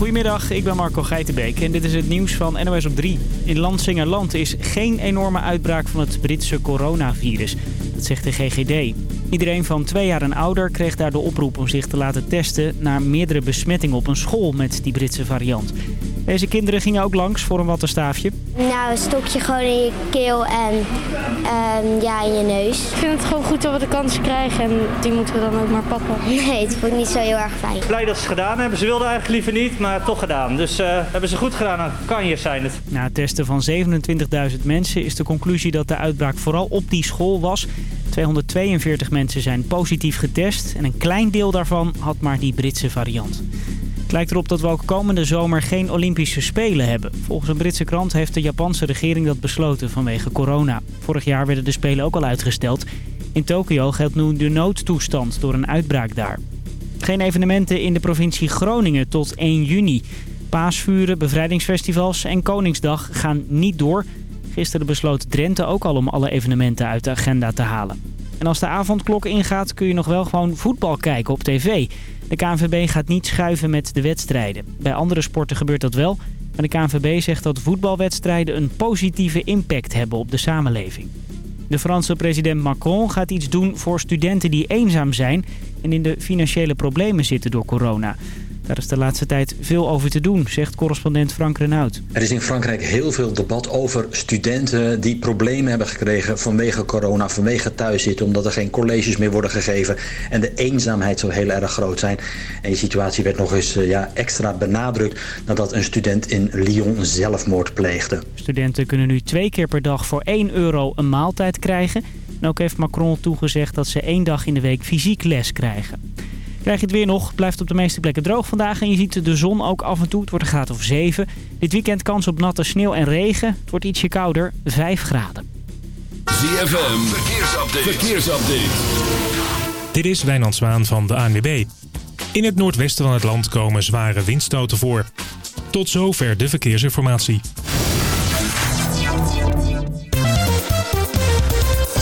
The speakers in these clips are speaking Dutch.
Goedemiddag, ik ben Marco Geitenbeek en dit is het nieuws van NOS op 3. In Landsingerland is geen enorme uitbraak van het Britse coronavirus. Dat zegt de GGD. Iedereen van twee jaar en ouder kreeg daar de oproep om zich te laten testen... naar meerdere besmettingen op een school met die Britse variant. Deze kinderen gingen ook langs voor een wattenstaafje. Nou, een stokje gewoon in je keel en ehm, ja, in je neus. Ik vind het gewoon goed dat we de kans krijgen en die moeten we dan ook maar pakken. Nee, het vond ik niet zo heel erg fijn. Blij dat ze het gedaan hebben. Ze wilden eigenlijk liever niet, maar toch gedaan. Dus eh, hebben ze goed gedaan, dan kan je zijn het. Na het testen van 27.000 mensen is de conclusie dat de uitbraak vooral op die school was. 242 mensen zijn positief getest en een klein deel daarvan had maar die Britse variant. Het lijkt erop dat we ook komende zomer geen Olympische Spelen hebben. Volgens een Britse krant heeft de Japanse regering dat besloten vanwege corona. Vorig jaar werden de Spelen ook al uitgesteld. In Tokio geldt nu de noodtoestand door een uitbraak daar. Geen evenementen in de provincie Groningen tot 1 juni. Paasvuren, bevrijdingsfestivals en Koningsdag gaan niet door. Gisteren besloot Drenthe ook al om alle evenementen uit de agenda te halen. En als de avondklok ingaat kun je nog wel gewoon voetbal kijken op tv. De KNVB gaat niet schuiven met de wedstrijden. Bij andere sporten gebeurt dat wel. Maar de KNVB zegt dat voetbalwedstrijden een positieve impact hebben op de samenleving. De Franse president Macron gaat iets doen voor studenten die eenzaam zijn... en in de financiële problemen zitten door corona. Daar is de laatste tijd veel over te doen, zegt correspondent Frank Renaud. Er is in Frankrijk heel veel debat over studenten die problemen hebben gekregen vanwege corona, vanwege thuiszitten, omdat er geen colleges meer worden gegeven en de eenzaamheid zo heel erg groot zijn. En die situatie werd nog eens ja, extra benadrukt nadat een student in Lyon zelfmoord pleegde. Studenten kunnen nu twee keer per dag voor 1 euro een maaltijd krijgen. En ook heeft Macron toegezegd dat ze één dag in de week fysiek les krijgen. Krijg je het weer nog, blijft op de meeste plekken droog vandaag en je ziet de zon ook af en toe. Het wordt een graad of 7. Dit weekend kans op natte sneeuw en regen. Het wordt ietsje kouder, 5 graden. ZFM, verkeersupdate. verkeersupdate. Dit is Wijnand Zwaan van de ANWB. In het noordwesten van het land komen zware windstoten voor. Tot zover de verkeersinformatie.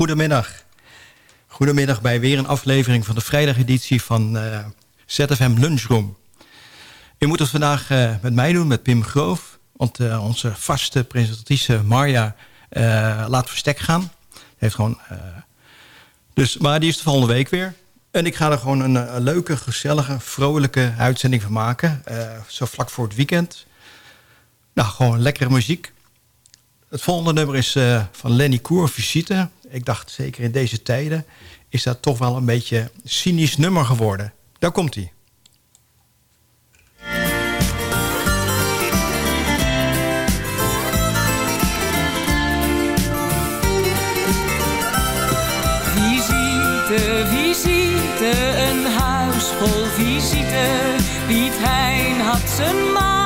Goedemiddag. Goedemiddag bij weer een aflevering van de vrijdageditie van eh, ZFM Lunchroom. U moet het vandaag eh, met mij doen, met Pim Groof. Want eh, onze vaste presentatrice Marja laat verstek gaan. Heeft gewoon, dus, maar die is de volgende week weer. En ik ga er gewoon een, leuke, gezellige, vrolijke uitzending van maken. zo vlak voor het weekend. Nou, gewoon lekkere muziek. Het volgende nummer is van Lenny Koer, Visite. Ik dacht, zeker in deze tijden... is dat toch wel een beetje cynisch nummer geworden. Daar komt hij. Visite, visite, een huis vol visite. Piet Hein had zijn maat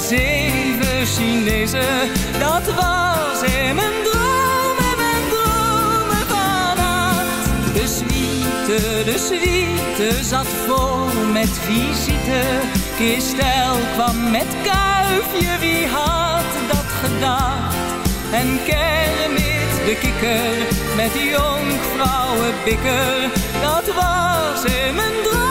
zeven Chinezen. Dat was in mijn droom en mijn dromen vannacht. De suite, de suite zat vol met visite. Kistel kwam met kuifje, wie had dat gedacht? En Kermit de kikker met jonkvrouwen bikker. Dat was in mijn droom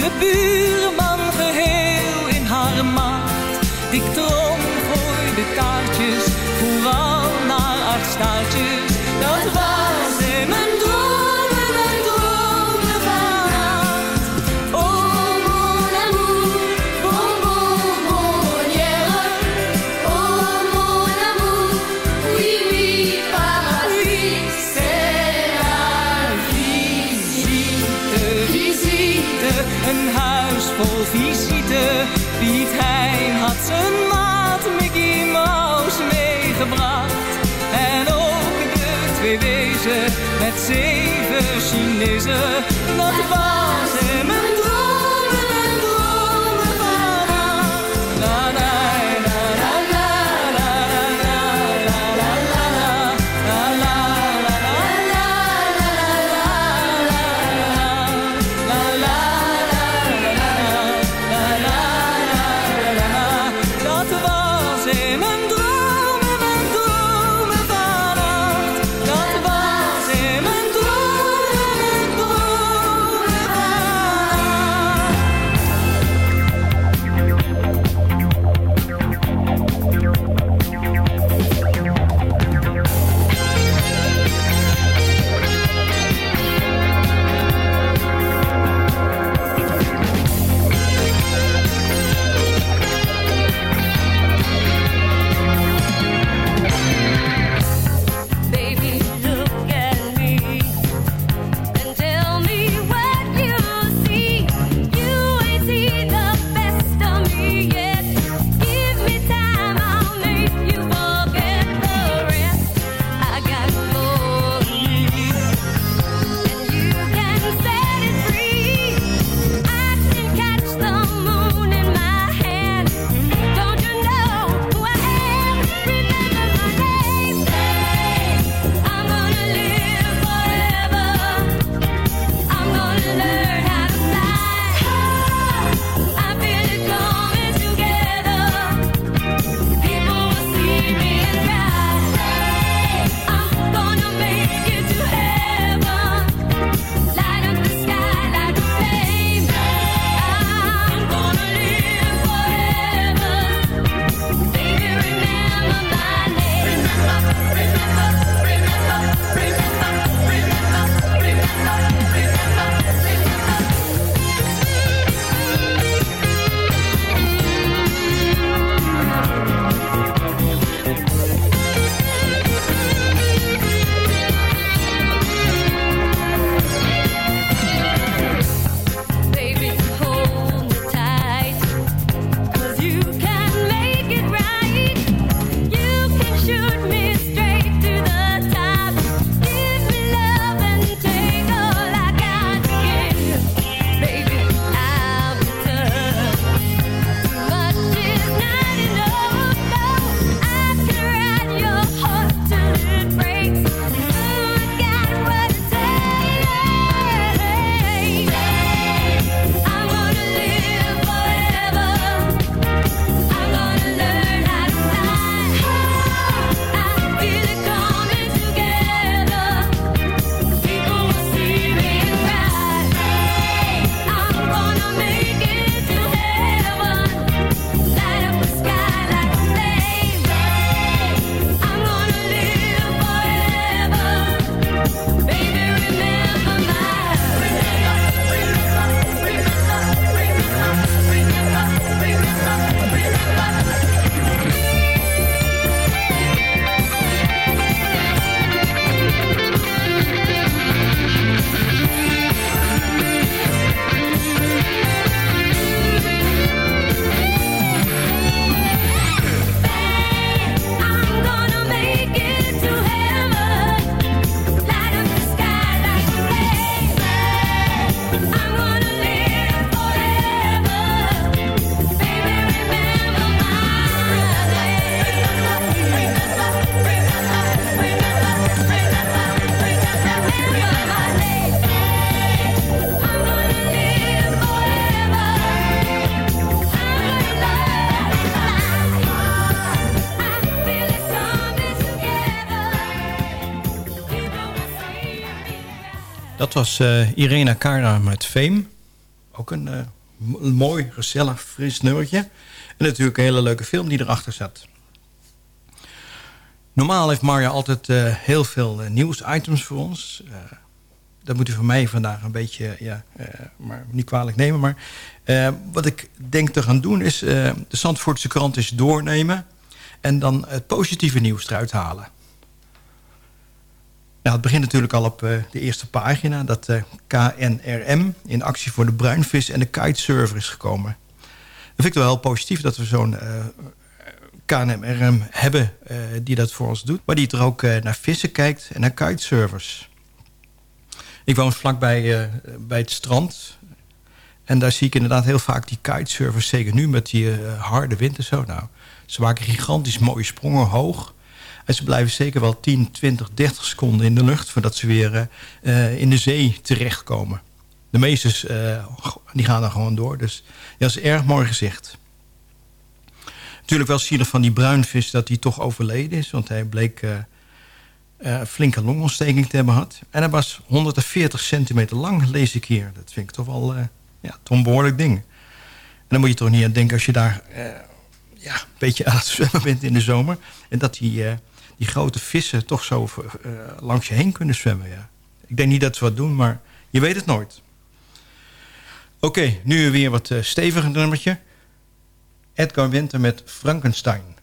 de buurman genezen. Dat Dat was eh, Irena Cara met Fame. Ook een, eh, een mooi, gezellig, fris nummertje. En natuurlijk een hele leuke film die erachter zat. Normaal heeft Marja altijd eh, heel veel nieuwsitems voor ons. Dat moet u van mij vandaag een beetje, ja, maar niet kwalijk nemen. Maar wat ik denk te gaan doen is de Zandvoortse krant eens doornemen. En dan het positieve nieuws eruit halen. Nou, het begint natuurlijk al op uh, de eerste pagina... dat uh, KNRM in actie voor de bruinvis en de kitesurfer is gekomen. Dat vind ik wel heel positief dat we zo'n uh, KNRM hebben die dat voor ons doet... maar die er ook naar vissen kijkt en naar kitesurfers. Ik woon vlakbij bij het strand... en daar zie ik inderdaad heel vaak die kitesurfers... zeker nu met die harde wind en zo. Nou, ze maken gigantisch mooie sprongen hoog... En ze blijven zeker wel 10, 20, 30 seconden in de lucht... voordat ze weer uh, in de zee terechtkomen. De meeste uh, die gaan dan gewoon door. Dus dat is erg mooi gezicht. Natuurlijk wel zielig van die bruinvis dat hij toch overleden is. Want hij bleek een flinke longontsteking te hebben gehad. En hij was 140 centimeter lang, lees ik hier. Dat vind ik toch wel ja, een behoorlijk ding. En dan moet je toch niet aan denken als je daar ja, een beetje aan het zwemmen bent in de zomer. En dat uh, die grote vissen toch zo uh, langs je heen kunnen zwemmen. Ja. Ik denk niet dat ze wat doen, maar je weet het nooit. Oké, nu weer wat uh, steviger nummertje. Edgar Winter met Frankenstein.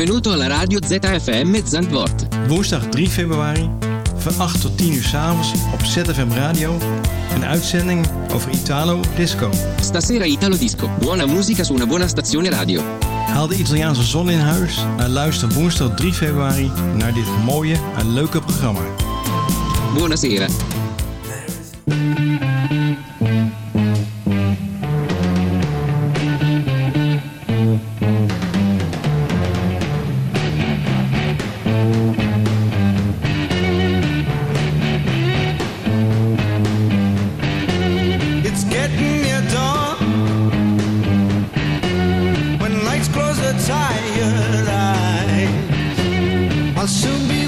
Benvenuto alla radio ZFM Zandvoort. Woensdag 3 februari van 8 tot 10 uur s'avonds op ZFM Radio. Een uitzending over Italo Disco. Stasera Italo Disco, buona musica su una buona stazione radio. Haal de Italiaanse zon in huis en luister woensdag 3 februari naar dit mooie en leuke programma. Buonasera. I'll soon be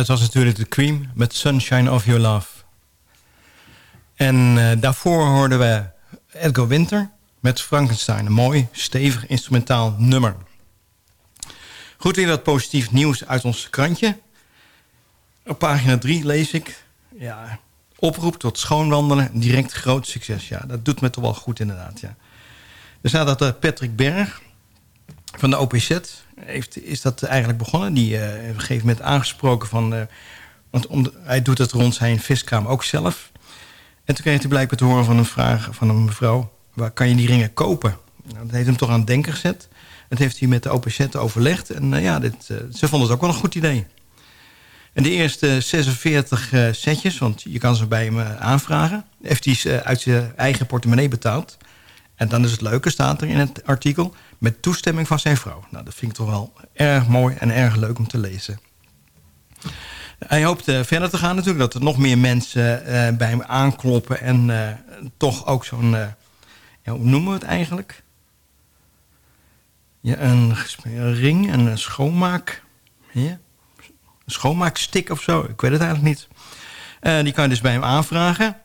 dat was natuurlijk de Cream met Sunshine of Your Love. En eh, daarvoor hoorden we Edgar Winter met Frankenstein. Een mooi, stevig instrumentaal nummer. Goed, weer wat positief nieuws uit ons krantje. Op pagina 3 lees ik... Ja, oproep tot schoonwandelen, direct groot succes. Ja, dat doet me toch wel goed inderdaad, ja. Er staat dat eh, Patrick Berg van de OPZ heeft, is dat eigenlijk begonnen. Die eh, heeft op een gegeven moment aangesproken van... eh, want hij doet het rond zijn viskraam ook zelf. En toen kreeg hij blijkbaar te horen van een vraag van een mevrouw... waar kan je die ringen kopen? Nou, dat heeft hem toch aan het denken gezet. Dat heeft hij met de OPZ overlegd. En eh, ja, dit, ze vonden het ook wel een goed idee. En de eerste 46 eh, setjes, want je kan ze bij hem aanvragen... heeft hij uit zijn eigen portemonnee betaald. En dan is het leuke, staat er in het artikel... met toestemming van zijn vrouw. Nou, dat vind ik toch wel erg mooi en erg leuk om te lezen. Hij hoopt eh, verder te gaan natuurlijk. Dat er nog meer mensen eh, bij hem aankloppen. En eh, toch ook zo'n... ja, hoe noemen we het eigenlijk? Ja, een, ring en een schoonmaak... Een schoonmaakstick of zo. Ik weet het eigenlijk niet. Die kan je dus bij hem aanvragen.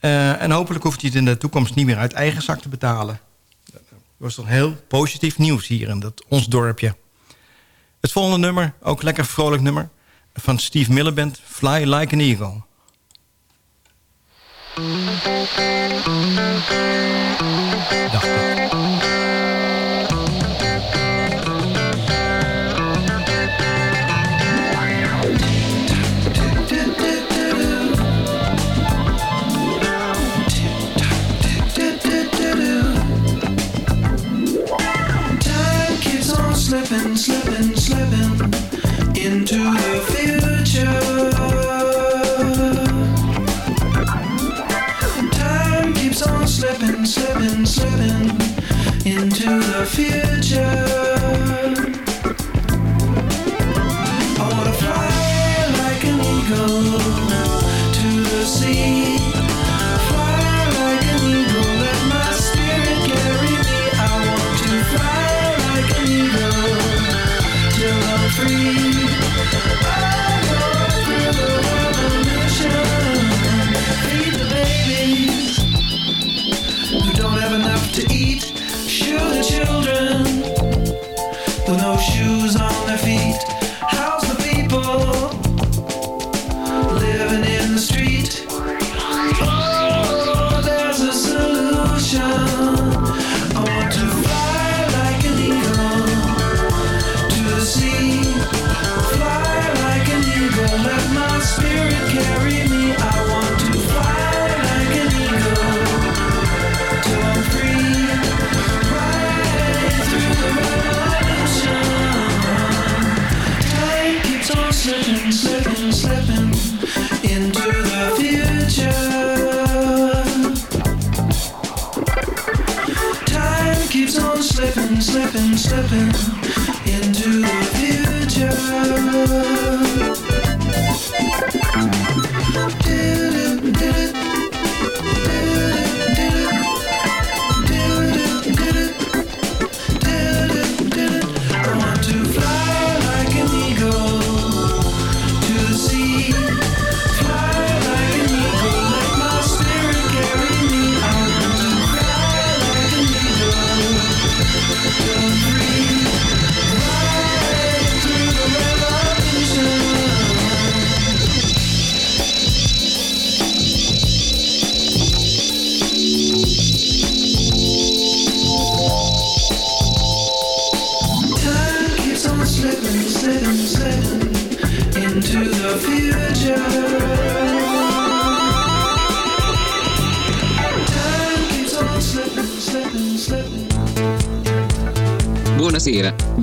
En hopelijk hoeft hij het in de toekomst niet meer uit eigen zak te betalen. Was toch heel positief nieuws hier in dat, ons dorpje. Het volgende nummer, ook lekker vrolijk nummer... van Steve Miller Band, Fly Like an Eagle. Slipping, into the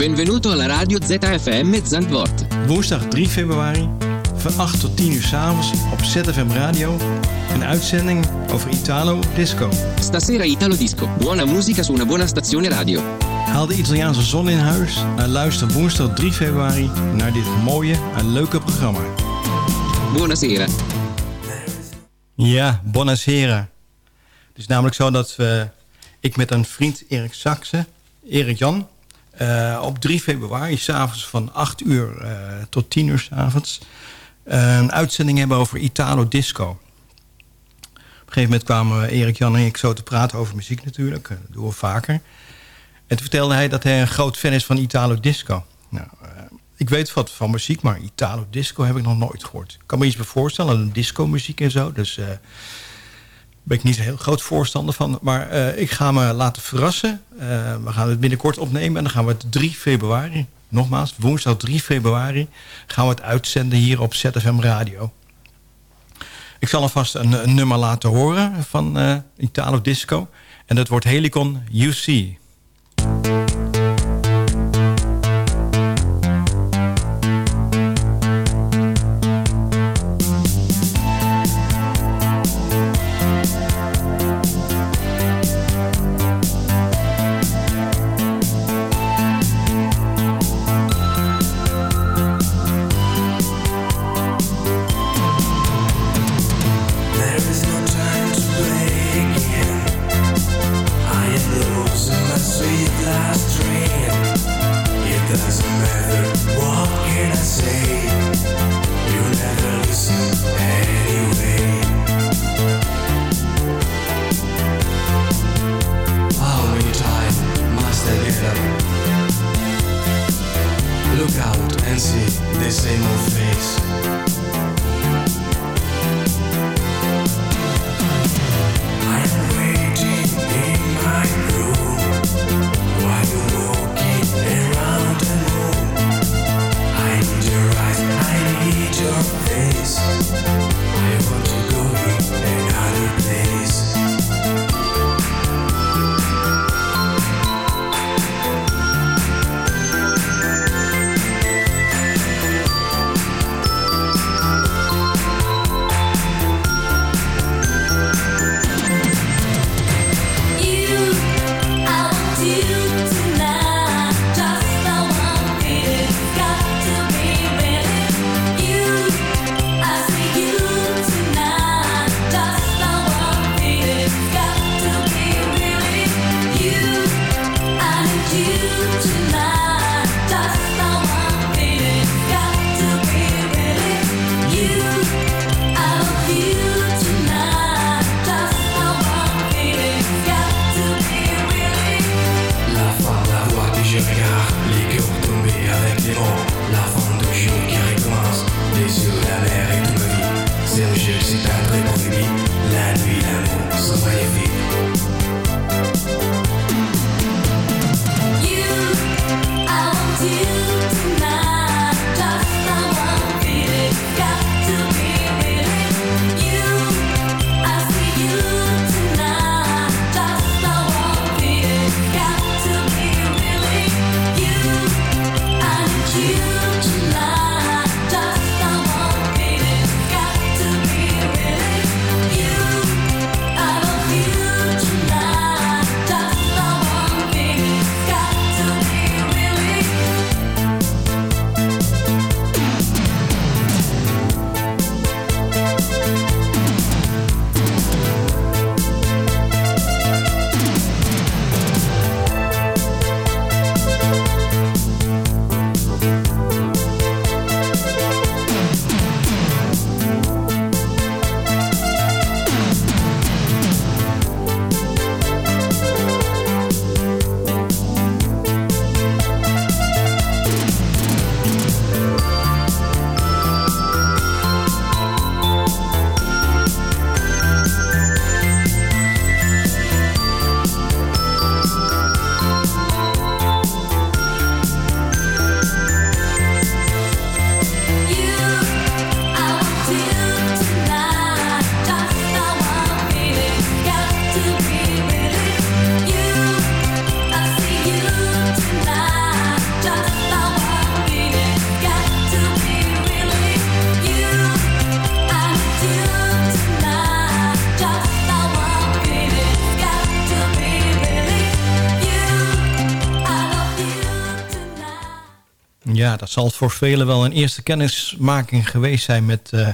benvenuto alla radio ZFM Zandvoort. Woensdag 3 februari van 8 tot 10 uur s'avonds op ZFM Radio. Een uitzending over Italo Disco. Stasera Italo Disco, buona musica su una buona stazione radio. Haal de Italiaanse zon in huis en luister woensdag 3 februari naar dit mooie en leuke programma. Buonasera. Ja, buonasera. Het is namelijk zo dat we, ik met een vriend Erik Saxe, Erik Jan... eh, op 3 februari, s'avonds van 8 uur eh, tot 10 uur s'avonds... eh, een uitzending hebben over Italo Disco. Op een gegeven moment kwamen Erik Jan en ik zo te praten over muziek natuurlijk. Dat doen we vaker. En toen vertelde hij dat hij een groot fan is van Italo Disco. Nou, ik weet wat van muziek, maar Italo Disco heb ik nog nooit gehoord. Ik kan me iets voorstellen, een disco muziek en zo. Dus, ben ik niet zo heel groot voorstander van. Maar eh, ik ga me laten verrassen. Eh, we gaan het binnenkort opnemen en dan gaan we het 3 februari... nogmaals, woensdag 3 februari... gaan we het uitzenden hier op ZFM Radio. Ik zal alvast een, een nummer laten horen van eh, Italo Disco. En dat wordt Helicon UC. Ja, dat zal voor velen wel een eerste kennismaking geweest zijn met eh,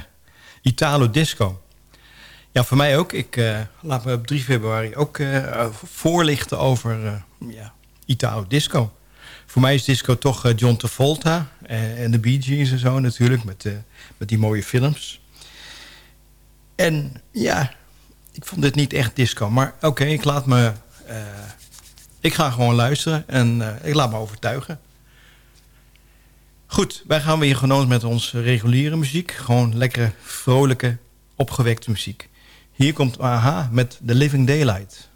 Italo Disco. Ja, voor mij ook. Ik eh, laat me op 3 februari ook eh, voorlichten over ja, Italo Disco. Voor mij is disco toch John Travolta en, en de Bee Gees en zo natuurlijk, met, met die mooie films. En ja, ik vond dit niet echt disco, maar oké, ik laat me... ik ga gewoon luisteren en ik laat me overtuigen. Goed, wij gaan weer gewoon met onze reguliere muziek. Gewoon lekkere, vrolijke, opgewekte muziek. Hier komt AHA met The Living Daylight.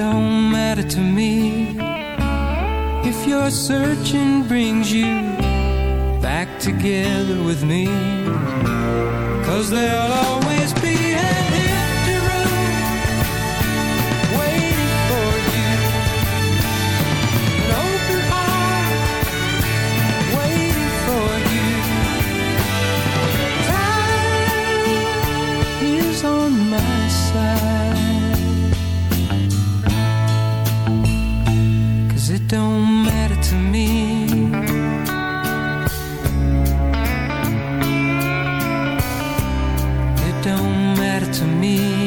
Don't matter to me if your searching brings you back together with me. Cause there'll always me.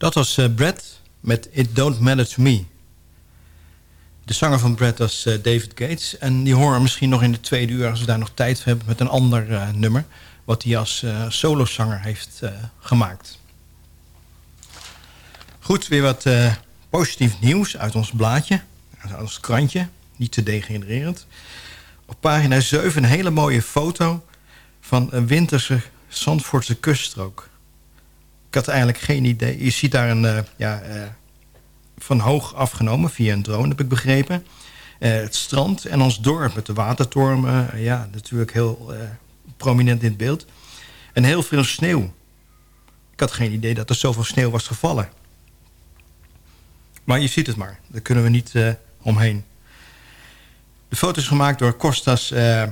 Dat was eh, Brad met It Don't Matter To Me. De zanger van Brad was eh, David Gates. En die horen we misschien nog in de tweede uur... als we daar nog tijd voor hebben met een ander eh, nummer... wat hij als solozanger heeft gemaakt. Goed, weer wat positief nieuws uit ons blaadje. Uit ons krantje, niet te degenererend. Op pagina 7 een hele mooie foto... van een winterse Zandvoortse kuststrook. Ik had eigenlijk geen idee. Je ziet daar een, eh, ja, eh, van hoog afgenomen via een drone, heb ik begrepen. Eh, het strand en ons dorp met de watertormen. ja, natuurlijk heel prominent in het beeld. En heel veel sneeuw. Ik had geen idee dat er zoveel sneeuw was gevallen. Maar je ziet het maar. Daar kunnen we niet omheen. De foto is gemaakt door Kostas eh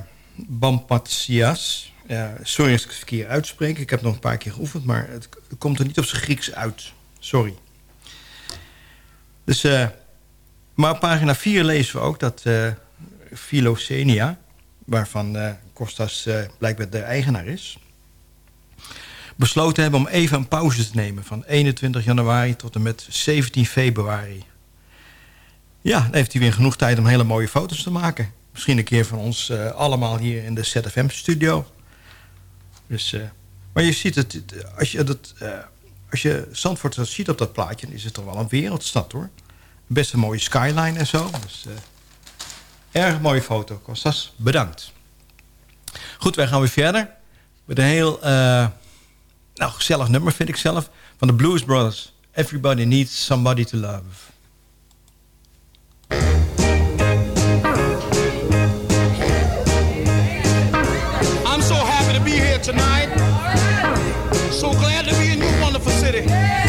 Bampatsias. Sorry als ik het verkeerd uitspreek. Ik heb nog een paar keer geoefend, maar het komt er niet op zijn Grieks uit. Sorry. Dus, eh, maar op pagina 4 lezen we ook dat eh Philocenia... waarvan eh Kostas eh, blijkbaar de eigenaar is... besloten hebben om even een pauze te nemen... van 21 januari tot en met 17 februari. Ja, dan heeft hij weer genoeg tijd om hele mooie foto's te maken. Misschien een keer van ons allemaal hier in de ZFM-studio. Dus, eh, maar je ziet het, als je, dat, eh, als je Zandvoort ziet op dat plaatje... is het toch wel een wereldstad, hoor. Best een mooie skyline en zo. Dus, eh, erg mooie foto, Kostas. Bedankt. Goed, wij gaan weer verder. Met een heel nou, gezellig nummer, vind ik zelf. Van de Blues Brothers. Everybody needs somebody to love. Tonight. So glad to be in your wonderful city.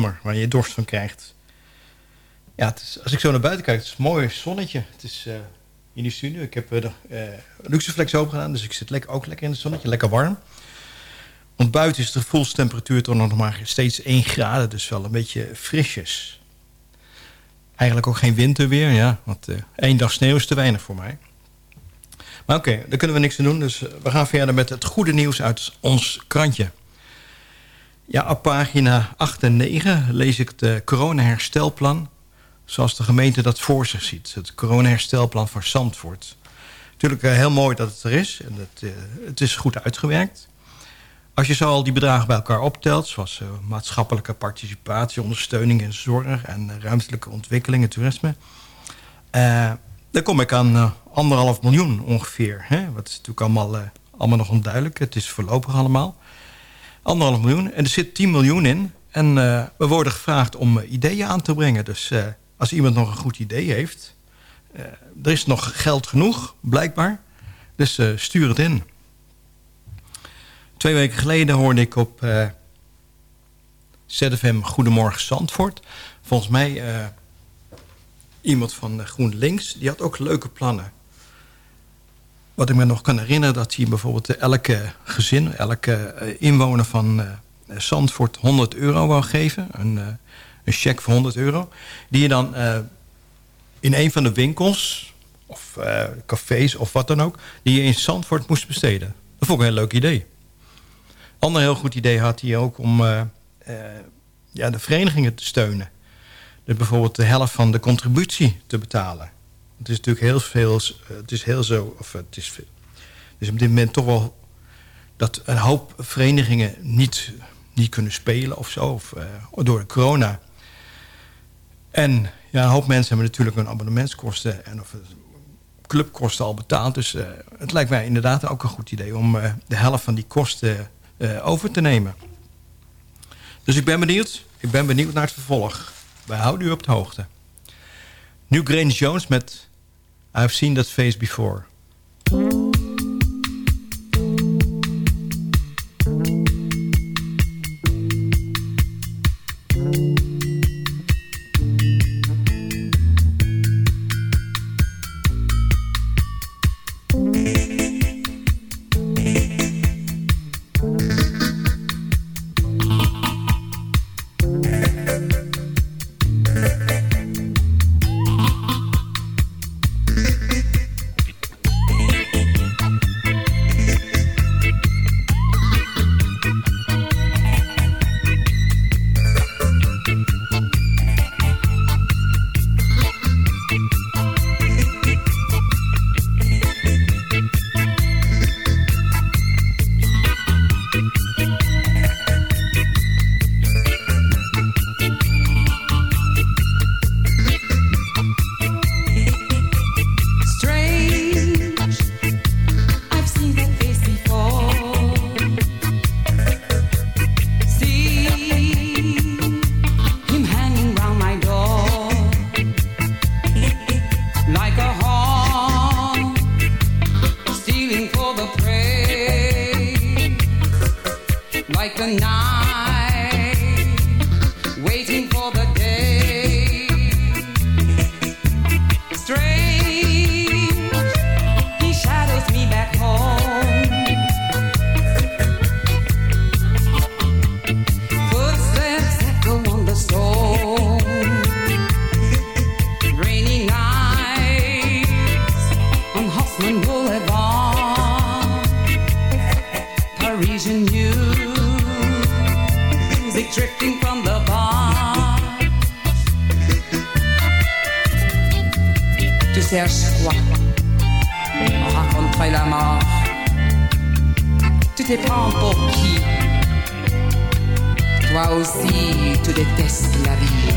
Waar je dorst van krijgt. Ja, het is, als ik zo naar buiten kijk, het is een mooi zonnetje. Het is eh, in die studio. Ik heb uh, de uh, Luxeflex open gedaan, dus ik zit lekker, ook lekker in het zonnetje. Lekker warm. Want buiten is de gevoelstemperatuur toch nog maar steeds 1 graden. Dus wel een beetje frisjes. Eigenlijk ook geen winterweer, ja. Want uh, één dag sneeuw is te weinig voor mij. Maar oké, daar kunnen we niks aan doen. Dus we gaan verder met het goede nieuws uit ons krantje. Ja, op pagina 8 en 9 lees ik het coronaherstelplan... zoals de gemeente dat voor zich ziet. Het coronaherstelplan voor Zandvoort. Natuurlijk uh, heel mooi dat het er is. En het, uh, het is goed uitgewerkt. Als je zo al die bedragen bij elkaar optelt... zoals maatschappelijke participatie, ondersteuning en zorg... en ruimtelijke ontwikkeling en toerisme... dan kom ik aan anderhalf miljoen ongeveer. Hè? Wat is natuurlijk allemaal, allemaal nog onduidelijk. Het is voorlopig allemaal anderhalf miljoen. En er zit 10 miljoen in. En uh, we worden gevraagd om uh, ideeën aan te brengen. Dus uh, als iemand nog een goed idee heeft... er is nog geld genoeg, blijkbaar. Dus stuur het in. Twee weken geleden hoorde ik op ZFM Goedemorgen Zandvoort... volgens mij iemand van GroenLinks... die had ook leuke plannen. Wat ik me nog kan herinneren... dat hij bijvoorbeeld elke gezin, elke inwoner van uh, Zandvoort 100 euro wou geven. Een, uh, een cheque voor 100 euro. Die je dan in een van de winkels... of cafés of wat dan ook... die je in Zandvoort moest besteden. Dat vond ik een heel leuk idee. Ander heel goed idee had hij ook om ja, de verenigingen te steunen. Dus bijvoorbeeld de helft van de contributie te betalen. Het is natuurlijk heel veel... Het is heel zo... Of het is dus op dit moment toch wel... dat een hoop verenigingen niet, niet kunnen spelen of zo. Of, uh, door de corona. En ja, een hoop mensen hebben natuurlijk hun abonnementskosten... en of clubkosten al betaald. Dus het lijkt mij inderdaad ook een goed idee... om de helft van die kosten over te nemen. Dus ik ben benieuwd. Ik ben benieuwd naar het vervolg. Wij houden u op de hoogte. Nu Grange Jones met I've Seen That Face Before. Cherches quoi On raconterait la mort Tu te pour qui. Toi aussi, tu détestes la vie.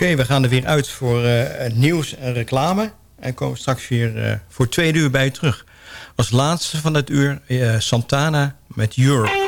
Oké, we gaan er weer uit voor eh, nieuws en reclame. En komen straks weer eh, voor twee uur bij je terug. Als laatste van het uur eh, Santana met Europe.